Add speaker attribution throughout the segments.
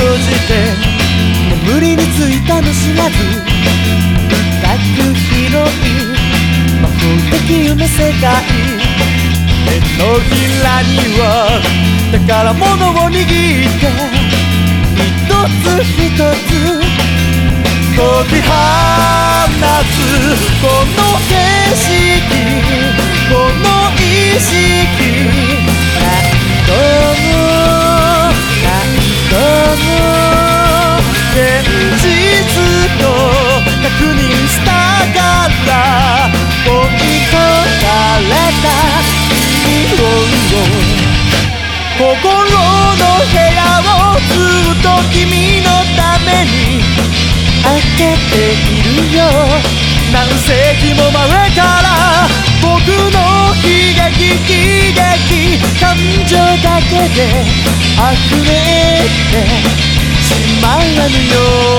Speaker 1: 閉じて眠りについたの知らず。深く広い夢世界手のひらには宝物を握って一つ一つ解き放つこの景色。この意識何度も心のているよ。何世紀も前から僕の悲劇悲劇感情だけで溢れてしまうよ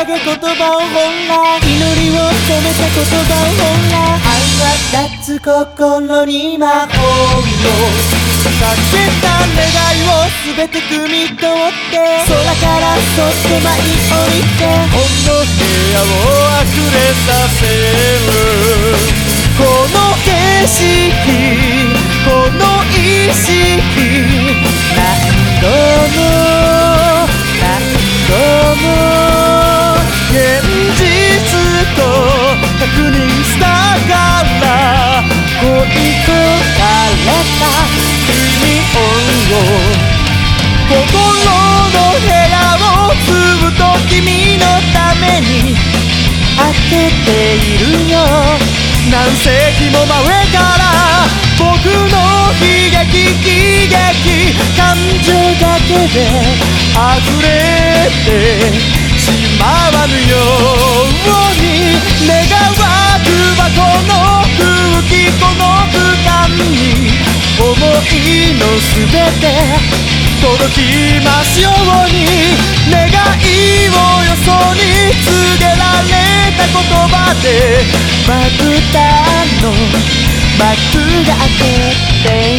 Speaker 1: 掲げ言葉を本来祈りを込めた言葉を本来愛は立つ心に魔法のかけた願いを全て汲み取って空からそっと舞い降りてこの部屋を溢れさせるこの景色この意識。君を心の部屋をずっと君のために開けているよ。何世紀も前から僕の悲劇喜劇。感情だけで溢れてしまわぬよすべて届きますように願いをよそに告げられた言葉でまぶたの幕が開けて